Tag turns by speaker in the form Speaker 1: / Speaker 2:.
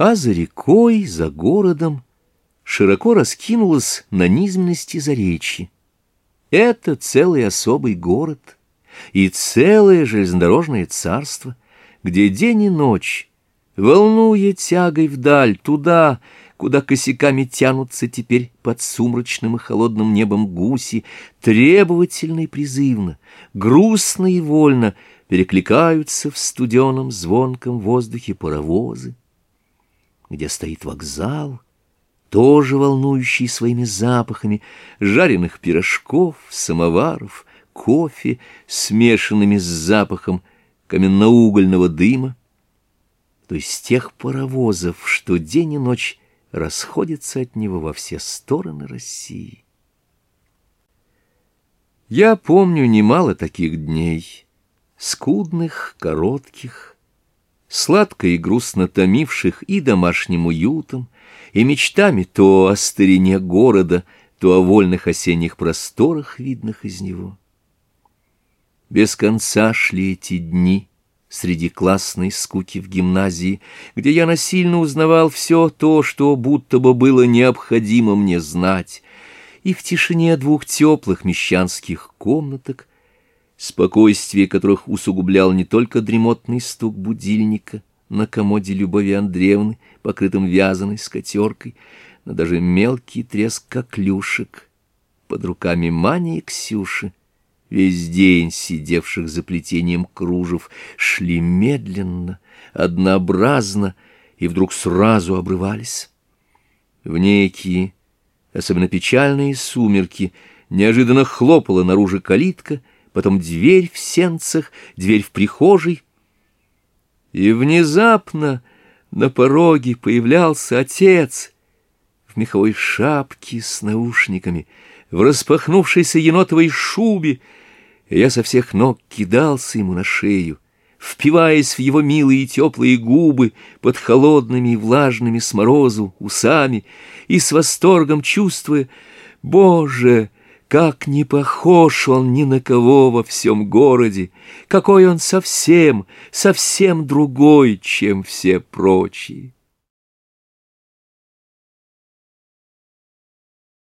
Speaker 1: а за рекой, за городом широко раскинулась на низменности Заречье. Это целый особый город и целое железнодорожное царство, где день и ночь, волнуя тягой вдаль, туда, куда косяками тянутся теперь под сумрачным и холодным небом гуси, требовательно и призывно, грустно и вольно перекликаются в студеном звонком воздухе паровозы где стоит вокзал, тоже волнующий своими запахами жареных пирожков, самоваров, кофе, смешанными с запахом каменноугольного дыма, то есть тех паровозов, что день и ночь расходятся от него во все стороны России. Я помню немало таких дней, скудных, коротких, сладко и грустно томивших и домашним уютом, и мечтами то о старине города, то о вольных осенних просторах, видных из него. Без конца шли эти дни среди классной скуки в гимназии, где я насильно узнавал все то, что будто бы было необходимо мне знать, и в тишине двух теплых мещанских комнаток, спокойствие которых усугублял не только дремотный стук будильника на комоде Любови Андреевны, покрытым вязаной скатеркой, но даже мелкий треск коклюшек под руками Мани и Ксюши, весь день сидевших за плетением кружев, шли медленно, однообразно и вдруг сразу обрывались. В некие, особенно печальные сумерки, неожиданно хлопала наружу калитка — потом дверь в сенцах, дверь в прихожей. И внезапно на пороге появлялся отец в меховой шапке с наушниками, в распахнувшейся енотовой шубе, я со всех ног кидался ему на шею, впиваясь в его милые и теплые губы под холодными и влажными с морозу усами и с восторгом чувствуя, «Боже!» Как не похож он ни на кого во всем городе, какой он совсем, совсем другой, чем все прочие.